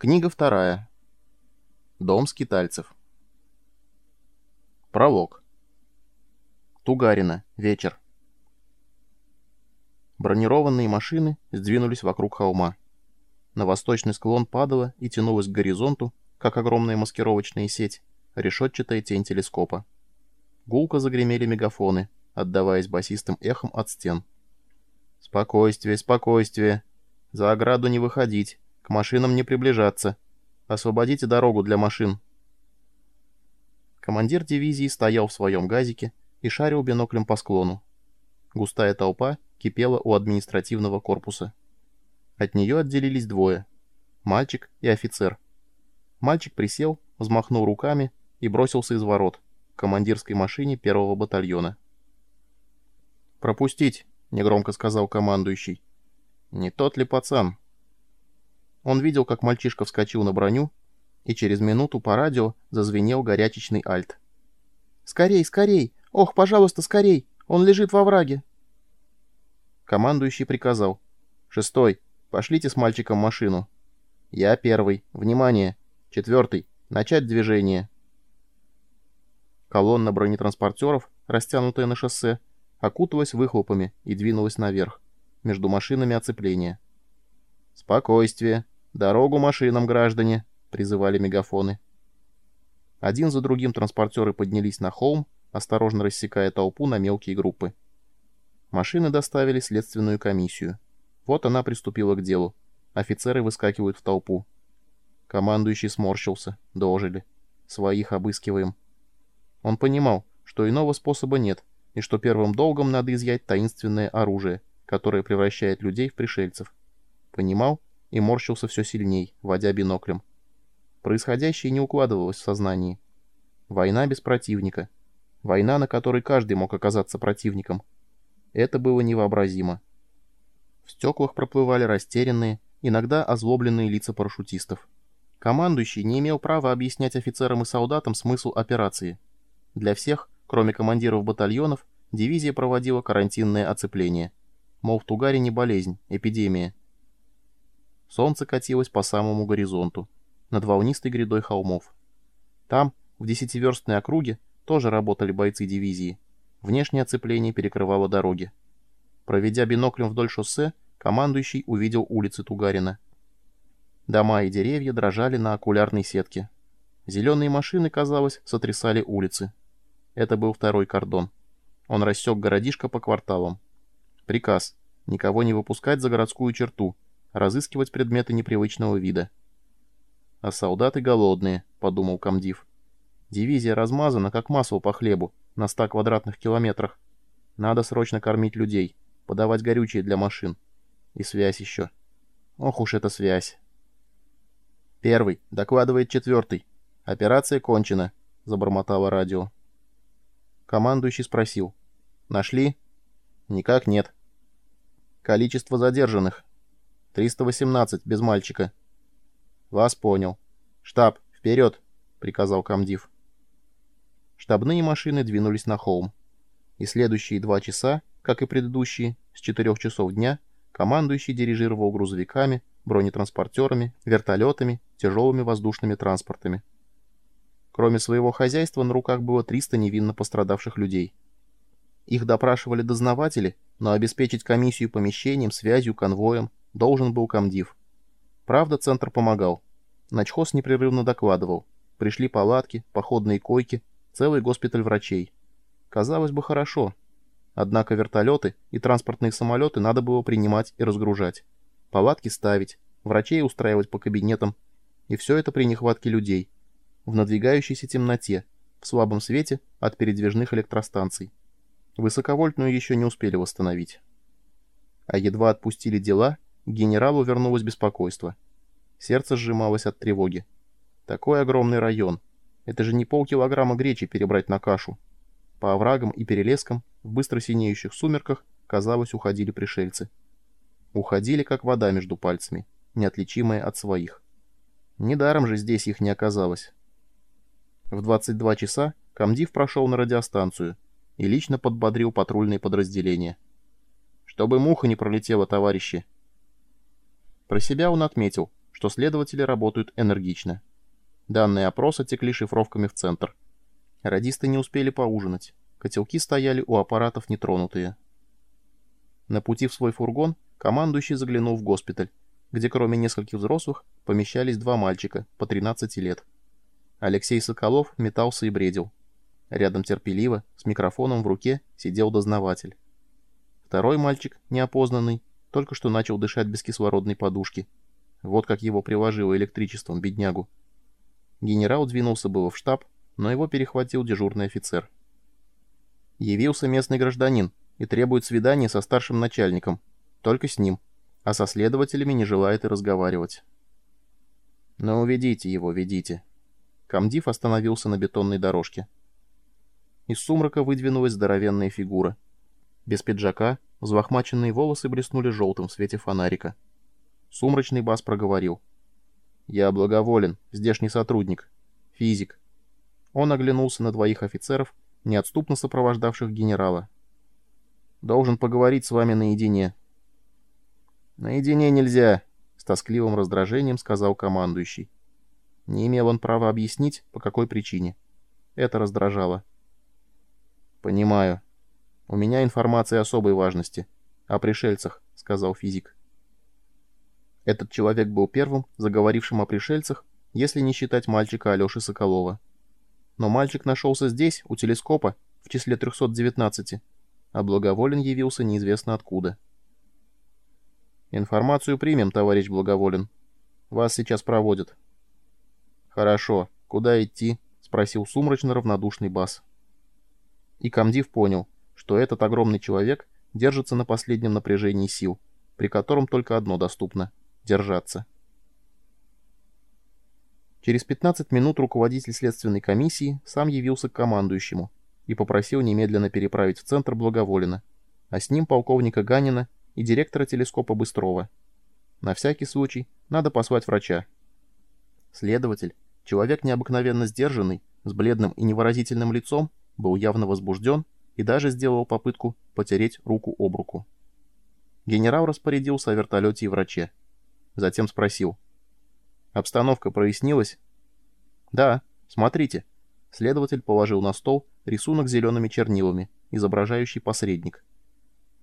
Книга вторая. Дом скитальцев. Пролог. Тугарина. Вечер. Бронированные машины сдвинулись вокруг холма. На восточный склон падала и тянулась к горизонту, как огромная маскировочная сеть, решетчатая тень телескопа. Гулко загремели мегафоны, отдаваясь басистым эхом от стен. «Спокойствие, спокойствие! За ограду не выходить!» Машинам не приближаться. Освободите дорогу для машин. Командир дивизии стоял в своем газике и шарил биноклем по склону. Густая толпа кипела у административного корпуса. От нее отделились двое — мальчик и офицер. Мальчик присел, взмахнул руками и бросился из ворот к командирской машине первого батальона. «Пропустить!» — негромко сказал командующий. «Не тот ли пацан?» Он видел, как мальчишка вскочил на броню, и через минуту по радио зазвенел горячечный альт. «Скорей, скорей! Ох, пожалуйста, скорей! Он лежит во враге!» Командующий приказал. «Шестой, пошлите с мальчиком машину». «Я первый. Внимание! Четвертый. Начать движение». Колонна бронетранспортеров, растянутая на шоссе, окуталась выхлопами и двинулась наверх, между машинами оцепления. «Спокойствие! Дорогу машинам, граждане!» — призывали мегафоны. Один за другим транспортеры поднялись на холм, осторожно рассекая толпу на мелкие группы. Машины доставили следственную комиссию. Вот она приступила к делу. Офицеры выскакивают в толпу. Командующий сморщился. Дожили. Своих обыскиваем. Он понимал, что иного способа нет, и что первым долгом надо изъять таинственное оружие, которое превращает людей в пришельцев понимал и морщился все сильней, водя биноклем. Происходящее не укладывалось в сознании. Война без противника. Война, на которой каждый мог оказаться противником. Это было невообразимо. В стеклах проплывали растерянные, иногда озлобленные лица парашютистов. Командующий не имел права объяснять офицерам и солдатам смысл операции. Для всех, кроме командиров батальонов, дивизия проводила карантинное оцепление. Мол, в Тугаре не болезнь, эпидемия. Солнце катилось по самому горизонту, над волнистой грядой холмов. Там, в десятиверстной округе, тоже работали бойцы дивизии. Внешнее оцепление перекрывало дороги. Проведя биноклем вдоль шоссе, командующий увидел улицы Тугарина. Дома и деревья дрожали на окулярной сетке. Зеленые машины, казалось, сотрясали улицы. Это был второй кордон. Он рассек городишко по кварталам. Приказ. Никого не выпускать за городскую черту, разыскивать предметы непривычного вида. «А солдаты голодные», — подумал комдив. «Дивизия размазана, как масло по хлебу, на ста квадратных километрах. Надо срочно кормить людей, подавать горючее для машин. И связь еще. Ох уж эта связь!» «Первый», — докладывает четвертый. «Операция кончена», — забормотало радио. Командующий спросил. «Нашли?» «Никак нет». «Количество задержанных», 318, без мальчика. Вас понял. Штаб, вперед, приказал комдив. Штабные машины двинулись на холм. И следующие два часа, как и предыдущие, с четырех часов дня, командующий дирижировал грузовиками, бронетранспортерами, вертолетами, тяжелыми воздушными транспортами. Кроме своего хозяйства на руках было 300 невинно пострадавших людей. Их допрашивали дознаватели, но обеспечить комиссию помещением, связью, конвоем Должен был комдив. Правда, центр помогал. Начхоз непрерывно докладывал. Пришли палатки, походные койки, целый госпиталь врачей. Казалось бы, хорошо. Однако вертолеты и транспортные самолеты надо было принимать и разгружать. Палатки ставить, врачей устраивать по кабинетам. И все это при нехватке людей. В надвигающейся темноте, в слабом свете от передвижных электростанций. Высоковольтную еще не успели восстановить. А едва отпустили дела, к генералу вернулось беспокойство. Сердце сжималось от тревоги. Такой огромный район. Это же не полкилограмма гречи перебрать на кашу. По оврагам и перелескам, в быстро синеющих сумерках, казалось, уходили пришельцы. Уходили, как вода между пальцами, неотличимая от своих. Недаром же здесь их не оказалось. В 22 часа комдив прошел на радиостанцию и лично подбодрил патрульные подразделения. «Чтобы муха не пролетела, товарищи!» Про себя он отметил, что следователи работают энергично. Данные опроса текли шифровками в центр. Радисты не успели поужинать. Котелки стояли у аппаратов нетронутые. На пути в свой фургон командующий заглянул в госпиталь, где кроме нескольких взрослых помещались два мальчика по 13 лет. Алексей Соколов метался и бредил. Рядом терпеливо, с микрофоном в руке, сидел дознаватель. Второй мальчик, неопознанный, только что начал дышать без кислородной подушки. Вот как его приложило электричеством, беднягу. Генерал двинулся было в штаб, но его перехватил дежурный офицер. Явился местный гражданин и требует свидания со старшим начальником, только с ним, а со следователями не желает и разговаривать. «Ну, ведите его, ведите». Камдив остановился на бетонной дорожке. Из сумрака выдвинулась здоровенная фигура. Без пиджака, взлохмаченные волосы блеснули желтым в свете фонарика. Сумрачный бас проговорил. «Я благоволен, здешний сотрудник. Физик». Он оглянулся на двоих офицеров, неотступно сопровождавших генерала. «Должен поговорить с вами наедине». «Наедине нельзя», — с тоскливым раздражением сказал командующий. Не имел он права объяснить, по какой причине. Это раздражало. «Понимаю. У меня информация особой важности. О пришельцах», — сказал физик. Этот человек был первым, заговорившим о пришельцах, если не считать мальчика Алеши Соколова. Но мальчик нашелся здесь, у телескопа, в числе 319, а Благоволен явился неизвестно откуда. «Информацию примем, товарищ Благоволен. Вас сейчас проводят». «Хорошо. Куда идти?» — спросил сумрачно равнодушный бас. И комдив понял, что этот огромный человек держится на последнем напряжении сил, при котором только одно доступно — держаться. Через 15 минут руководитель следственной комиссии сам явился к командующему и попросил немедленно переправить в центр Благоволина, а с ним полковника Ганина и директора телескопа Быстрова. На всякий случай надо послать врача. Следователь, человек необыкновенно сдержанный, с бледным и невыразительным лицом, был явно возбужден и даже сделал попытку потереть руку об руку. Генерал распорядился о вертолете и враче. Затем спросил. «Обстановка прояснилась?» «Да, смотрите». Следователь положил на стол рисунок зелеными чернилами, изображающий посредник.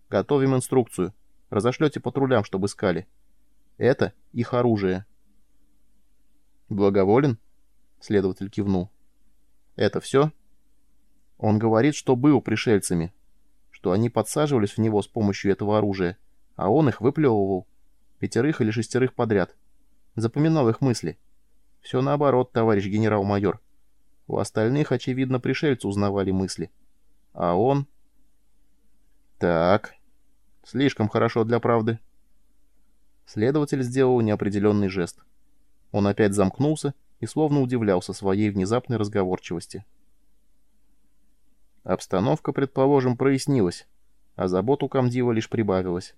«Готовим инструкцию. Разошлете патрулям, чтобы искали. Это их оружие». «Благоволен?» — следователь кивнул. «Это все?» Он говорит, что был пришельцами, что они подсаживались в него с помощью этого оружия, а он их выплевывал. Пятерых или шестерых подряд. Запоминал их мысли. Все наоборот, товарищ генерал-майор. У остальных, очевидно, пришельцы узнавали мысли. А он... Так, слишком хорошо для правды. Следователь сделал неопределенный жест. Он опять замкнулся и словно удивлялся своей внезапной разговорчивости. Обстановка, предположим, прояснилась, а забот у комдива лишь прибавилась.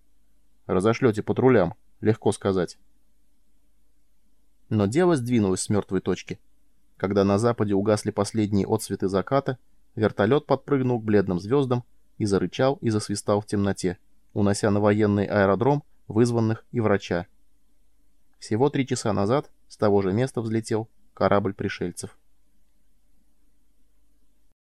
Разошлете патрулям, легко сказать. Но дело сдвинулось с мертвой точки. Когда на западе угасли последние отсветы заката, вертолет подпрыгнул к бледным звездам и зарычал и засвистал в темноте, унося на военный аэродром вызванных и врача. Всего три часа назад с того же места взлетел корабль пришельцев.